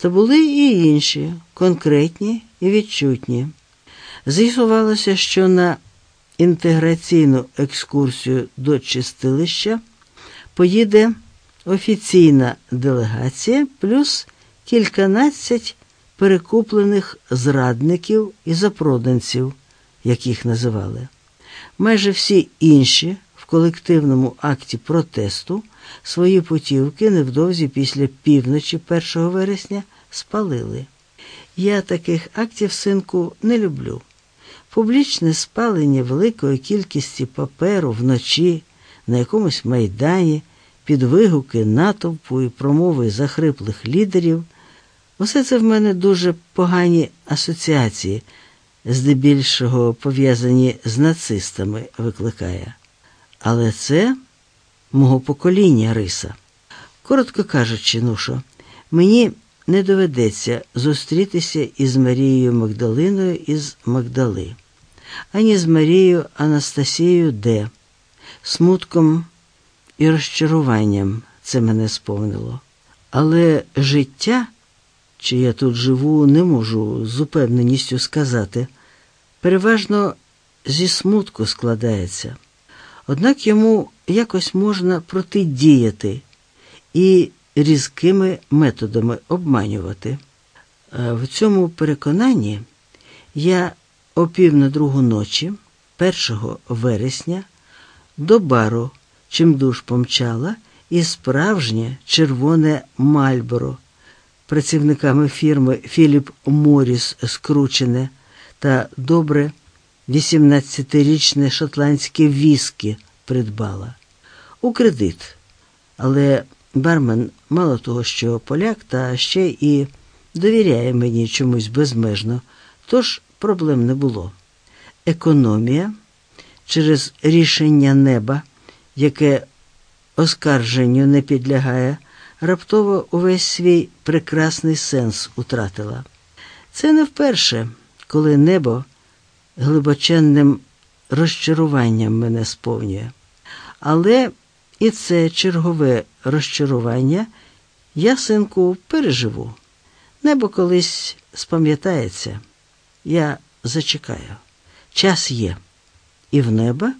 Та були і інші, конкретні і відчутні. З'ясувалося, що на інтеграційну екскурсію до чистилища поїде офіційна делегація плюс кільканадцять перекуплених зрадників і запроданців, як їх називали. Майже всі інші в колективному акті протесту свої путівки невдовзі після півночі 1 вересня спалили. Я таких актів, синку, не люблю. Публічне спалення великої кількості паперу вночі на якомусь майдані під вигуки натовпу і промови захриплих лідерів. Усе це в мене дуже погані асоціації, здебільшого пов'язані з нацистами, викликає. Але це мого покоління риса. Коротко кажучи, нушо, мені не доведеться зустрітися із Марією Магдалиною із Магдали, ані з Марією Анастасією Д. Смутком і розчаруванням це мене сповнило. Але життя, чи я тут живу, не можу з упевненістю сказати, переважно зі смутку складається. Однак йому якось можна протидіяти і різкими методами обманювати. В цьому переконанні я о пів на другу ночі, 1 вересня, до бару чимдуж помчала і справжнє червоне Мальборо, працівниками фірми Філіп Моріс Скручене та добре 18-річне шотландське віскі придбала у кредит. Але бармен мало того, що поляк, та ще і довіряє мені чомусь безмежно, тож проблем не було. Економія через рішення неба, яке оскарженню не підлягає, раптово увесь свій прекрасний сенс утратила. Це не вперше, коли небо глибоченним розчаруванням мене сповнює. Але і це чергове розчарування я, синку, переживу. Небо колись спам'ятається. Я зачекаю. Час є і в неба,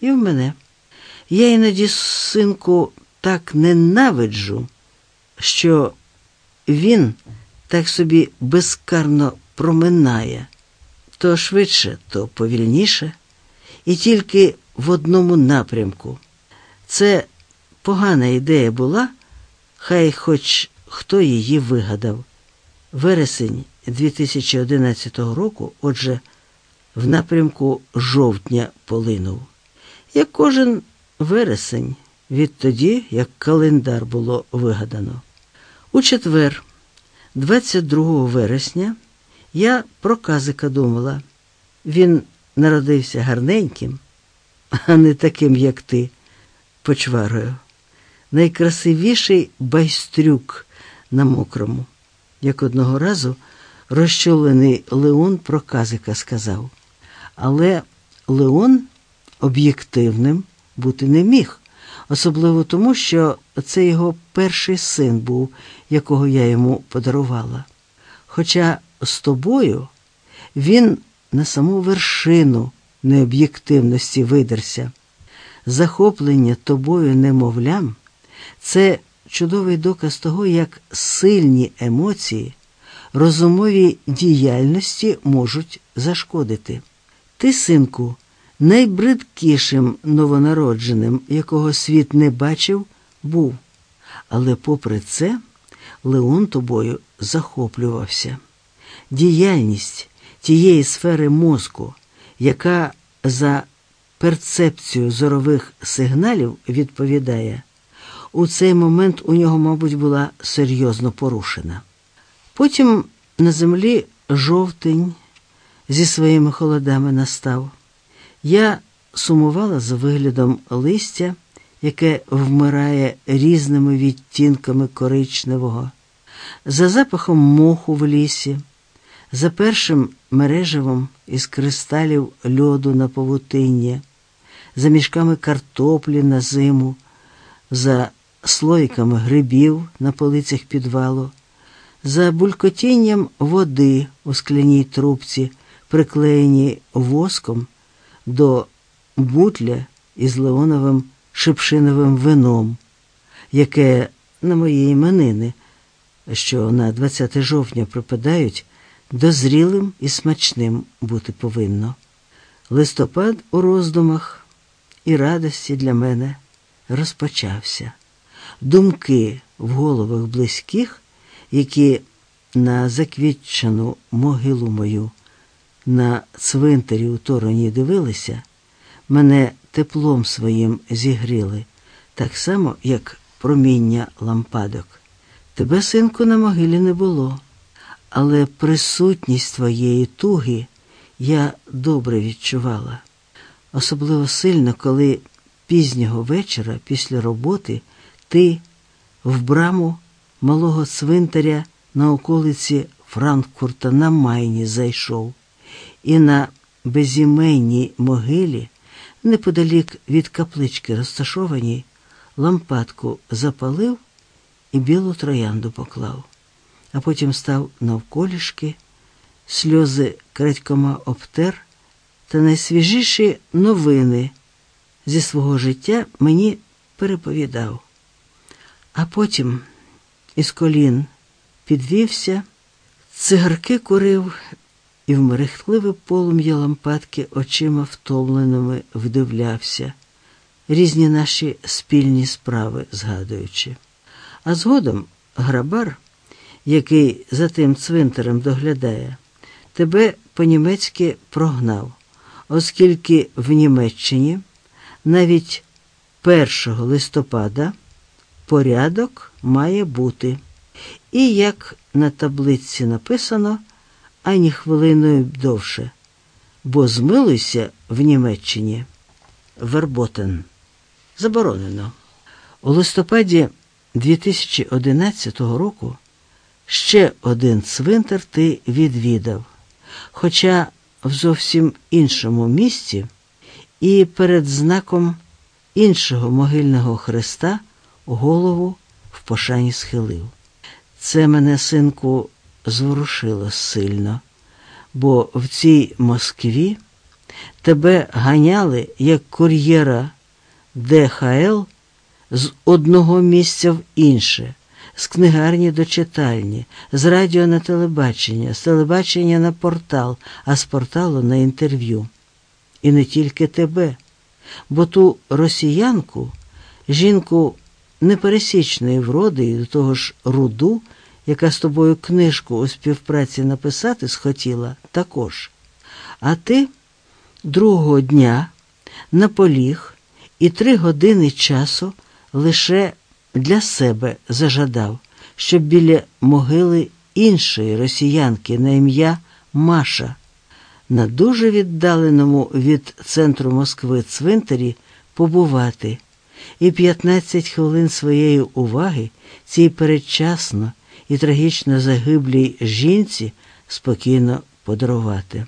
і в мене. Я іноді, синку, так ненавиджу, що він так собі безкарно проминає, то швидше, то повільніше, і тільки в одному напрямку. Це погана ідея була, хай хоч хто її вигадав. Вересень 2011 року, отже, в напрямку жовтня полинув. Як кожен вересень відтоді, як календар було вигадано. У четвер, 22 вересня, я про казика думала. Він народився гарненьким, а не таким, як ти, почварою. Найкрасивіший байстрюк на мокрому, як одного разу розчулений Леон про казика сказав. Але Леон об'єктивним бути не міг, особливо тому, що це його перший син був, якого я йому подарувала. Хоча з тобою він на саму вершину необ'єктивності видерся. Захоплення тобою немовлям це чудовий доказ того, як сильні емоції розумовій діяльності можуть зашкодити. Ти, синку, найбридкішим новонародженим, якого світ не бачив, був. Але, попри це, Леон тобою захоплювався. Діяльність тієї сфери мозку, яка за перцепцію зорових сигналів відповідає, у цей момент у нього, мабуть, була серйозно порушена. Потім на землі жовтень зі своїми холодами настав. Я сумувала за виглядом листя, яке вмирає різними відтінками коричневого, за запахом моху в лісі, за першим мережевом із кристалів льоду на павутинні, за мішками картоплі на зиму, за слойками грибів на полицях підвалу, за булькотінням води у скляній трубці, приклеєній воском до бутля із леоновим шипшиновим вином, яке на мої іменини, що на 20 жовтня припадають, дозрілим і смачним бути повинно. Листопад у роздумах і радості для мене розпочався. Думки в головах близьких, які на заквітчену могилу мою на цвинтарі у тороні дивилися, мене теплом своїм зігріли, так само, як проміння лампадок. Тебе, синку, на могилі не було, але присутність твоєї туги я добре відчувала, особливо сильно, коли пізнього вечора після роботи ти в браму малого цвинтаря на околиці Франкфурта на Майні зайшов, і на безіменній могилі, неподалік від каплички розташованій, лампадку запалив і білу троянду поклав, а потім став навколішки, сльози крадькома обтер та найсвіжіші новини зі свого життя мені переповідав. А потім із колін підвівся, цигарки курив і в мерехтливе полум'я лампадки очима втомленими вдивлявся, різні наші спільні справи згадуючи. А згодом грабар, який за тим цвинтарем доглядає, тебе по-німецьки прогнав, оскільки в Німеччині навіть 1 листопада порядок має бути. І як на таблиці написано, ані хвилиною довше, бо змилуйся в Німеччині верботен. Заборонено. У листопаді 2011 року ще один цвинтар ти відвідав, хоча в зовсім іншому місці і перед знаком іншого могильного хреста голову в пошані схилив. Це мене, синку, зворушило сильно, бо в цій Москві тебе ганяли як кур'єра ДХЛ з одного місця в інше, з книгарні до читальні, з радіо на телебачення, з телебачення на портал, а з порталу на інтерв'ю. І не тільки тебе, бо ту росіянку, жінку непересічної вроди і до того ж руду, яка з тобою книжку у співпраці написати схотіла, також. А ти другого дня наполіг і три години часу лише для себе зажадав, щоб біля могили іншої росіянки на ім'я Маша на дуже віддаленому від центру Москви цвинтарі побувати і 15 хвилин своєї уваги цій передчасно і трагічно загиблій жінці спокійно подарувати.